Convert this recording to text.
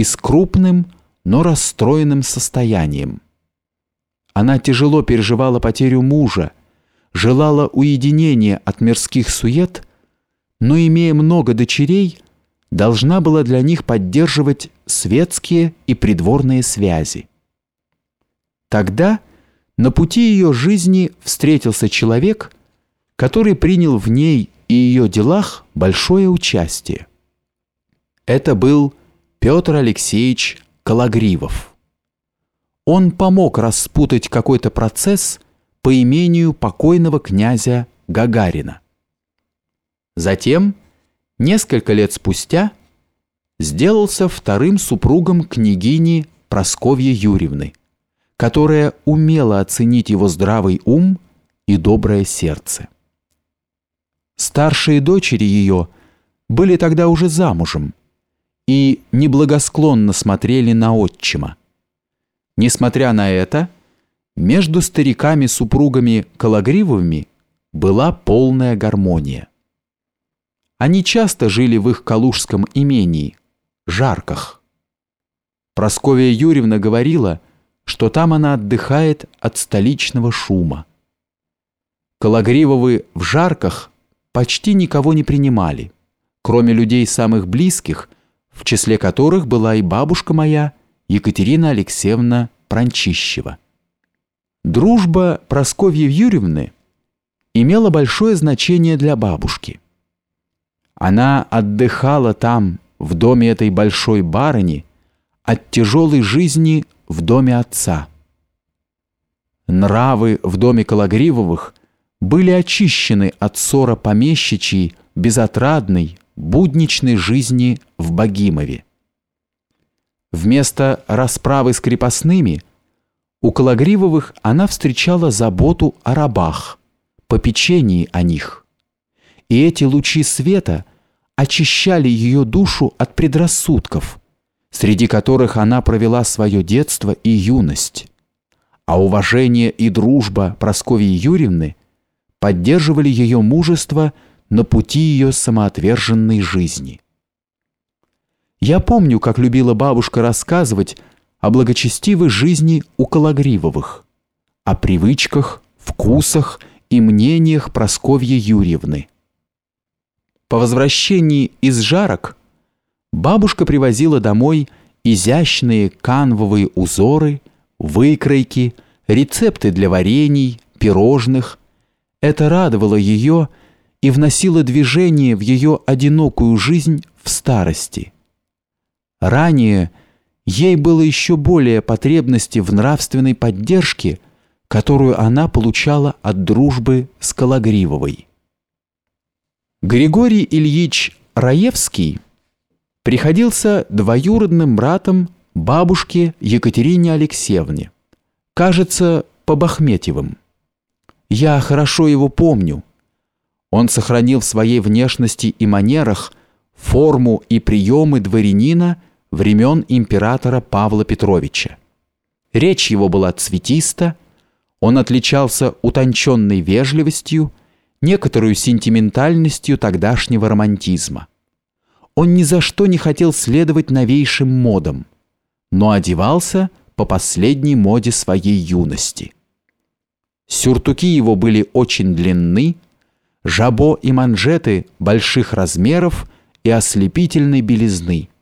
и с крупным, но расстроенным состоянием. Она тяжело переживала потерю мужа, желала уединения от мирских сует, но, имея много дочерей, должна была для них поддерживать светские и придворные связи. Тогда на пути ее жизни встретился человек, который принял в ней и ее делах большое участие. Это был Петр Алексеевич Калагривов. Он помог распутать какой-то процесс по имению покойного князя Гагарина. Затем, несколько лет спустя, сделался вторым супругом княгини Просковьи Юрьевны, которая умела оценить его здравый ум и доброе сердце. Старшие дочери ее были тогда уже замужем и неблагосклонно смотрели на отчима. Несмотря на это, между стариками-супругами Калагривовыми была полная гармония. Они часто жили в их калужском имении, Жарках. Просковья Юрьевна говорила, что там она отдыхает от столичного шума. Калагривовы в Жарках почти никого не принимали, кроме людей самых близких, в числе которых была и бабушка моя, Екатерина Алексеевна Пранчищева. Дружба Просковьи Юрьевны имела большое значение для бабушки. Она отдыхала там, в доме этой большой барыни, от тяжелой жизни в доме отца. Нравы в доме Калагривовых были очищены от ссора помещичьей, безотрадной, будничной жизни в Богимове. Вместо расправы с крепостными у Калагривовых она встречала заботу о рабах, попечении о них. И эти лучи света очищали ее душу от предрассудков, среди которых она провела свое детство и юность. А уважение и дружба Прасковьи Юрьевны поддерживали ее мужество на пути ее самоотверженной жизни. Я помню, как любила бабушка рассказывать о благочестивой жизни у Калагривовых, о привычках, вкусах и мнениях Прасковьи Юрьевны. По возвращении из жарок бабушка привозила домой изящные канвовые узоры, выкройки, рецепты для варений, пирожных. Это радовало ее и вносило движение в ее одинокую жизнь в старости. Ранее ей было еще более потребности в нравственной поддержке, которую она получала от дружбы с Калагривовой. Григорий Ильич Раевский приходился двоюродным братом бабушке Екатерине Алексеевне, кажется, по Бахметьевым. Я хорошо его помню. Он сохранил в своей внешности и манерах форму и приемы дворянина времен императора Павла Петровича. Речь его была цветиста, он отличался утонченной вежливостью, некоторую сентиментальностью тогдашнего романтизма. Он ни за что не хотел следовать новейшим модам, но одевался по последней моде своей юности. Сюртуки его были очень длинны, жабо и манжеты больших размеров и ослепительной белизны –